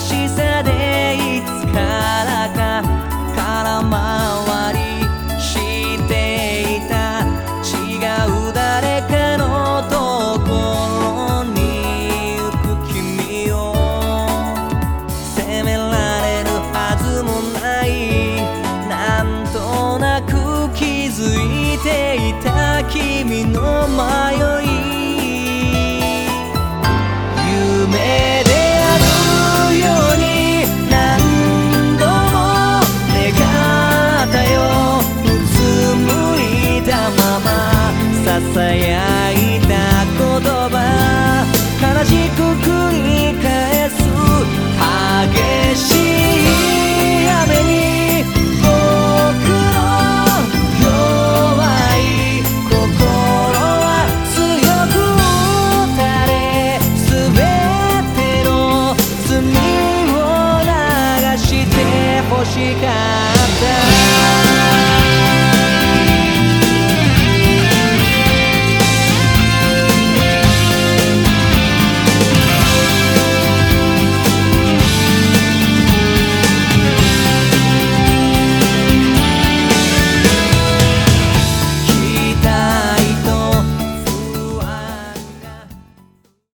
しさでいつからか空回ていた君の迷い夢であるように何度も願ったようつむいたままささやい America.